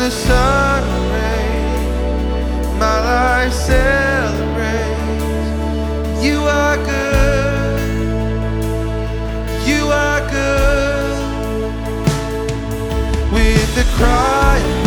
the sun rays, my life celebrates. You are good. You are good. With the cry.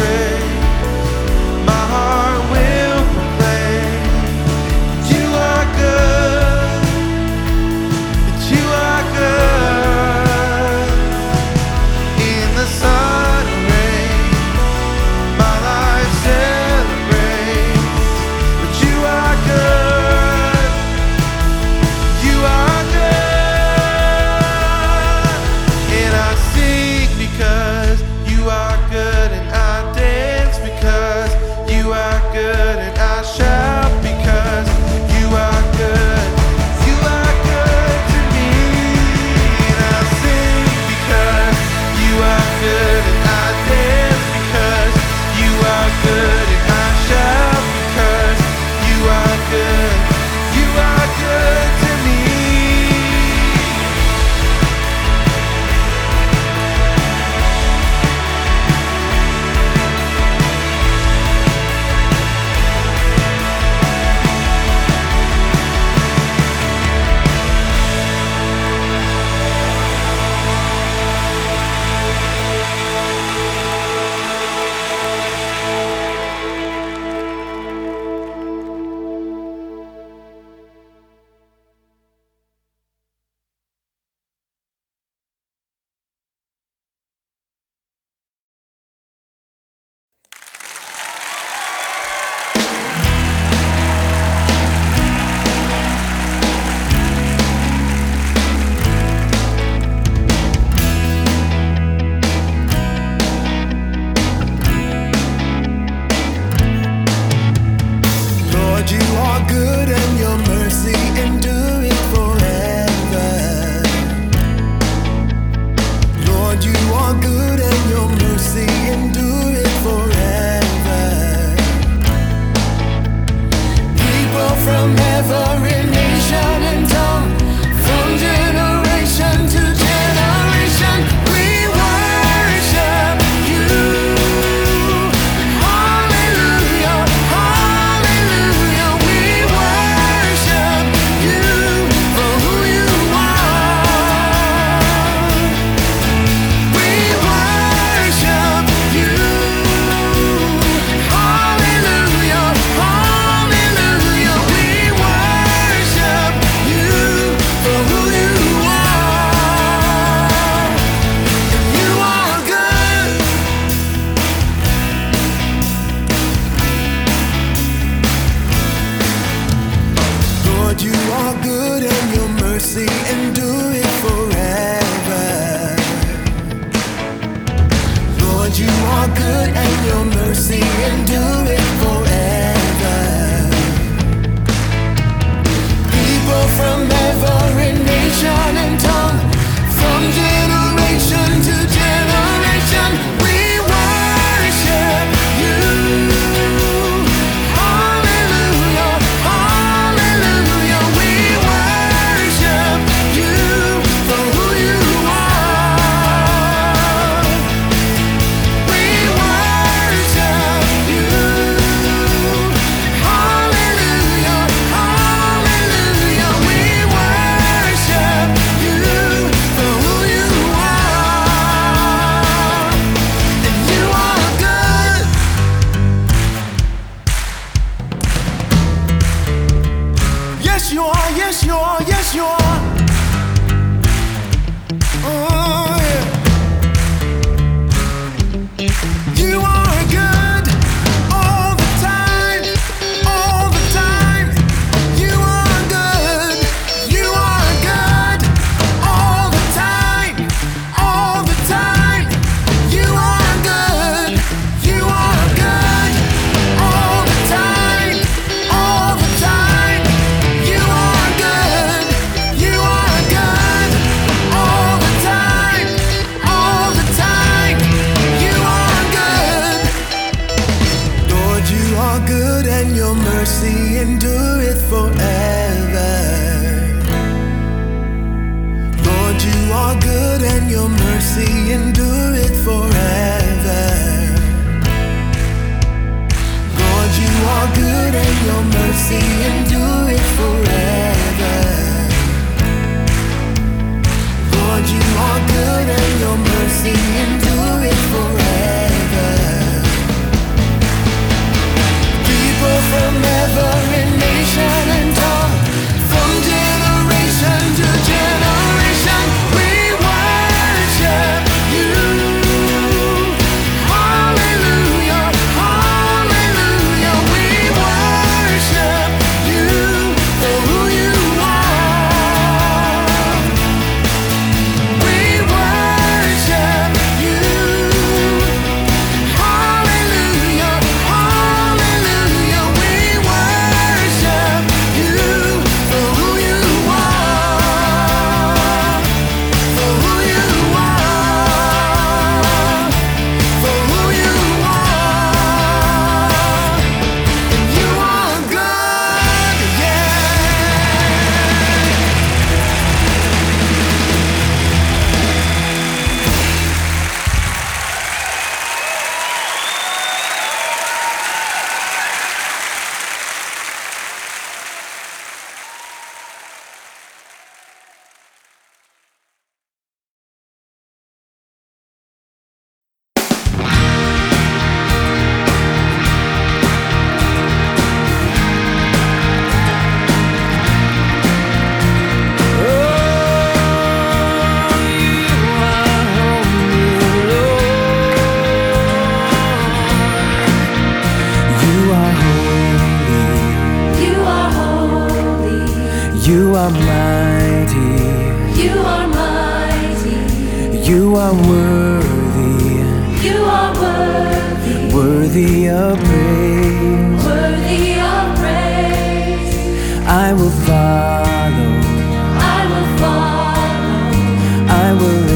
I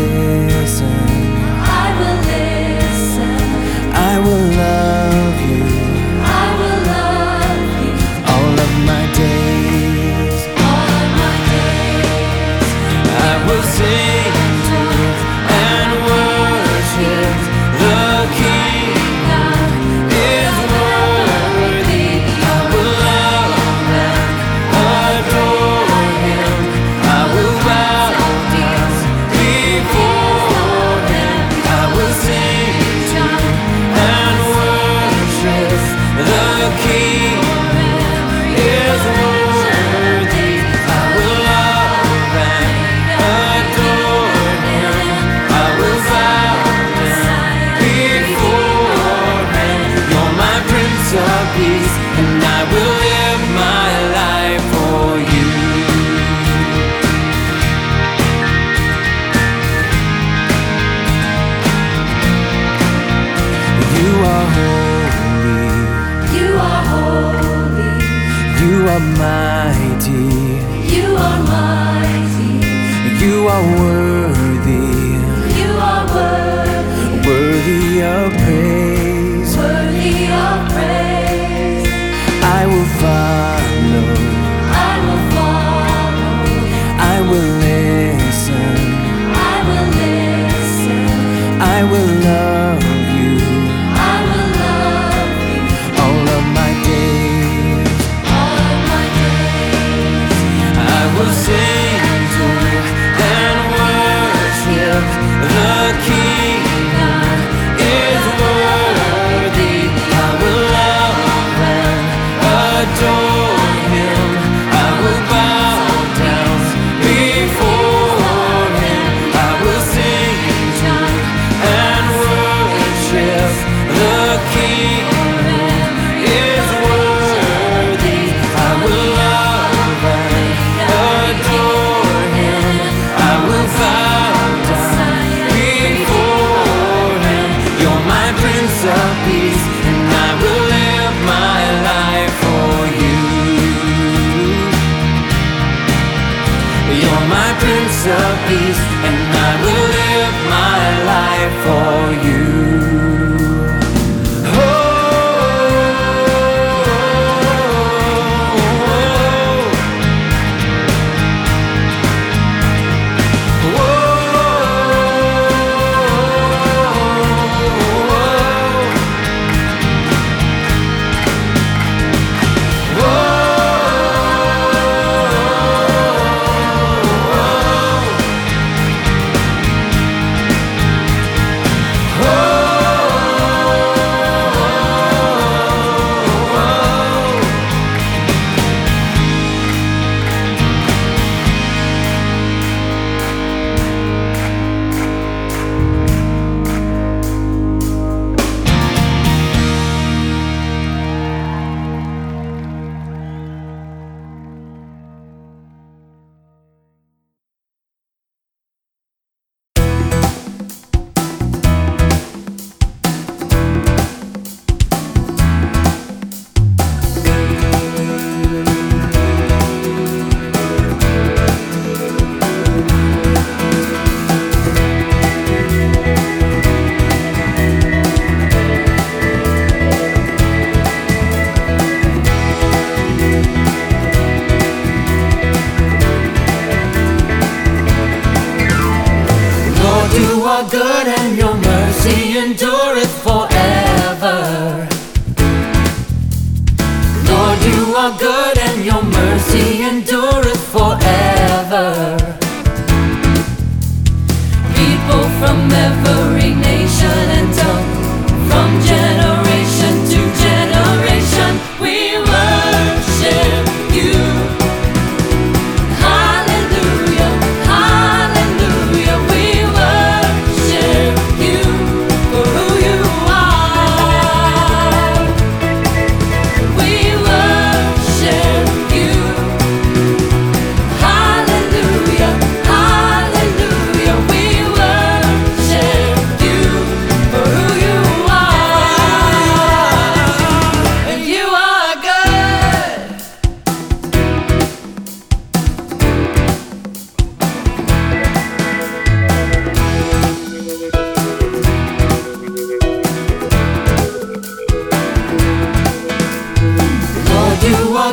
will listen, I will listen, I will love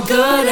good.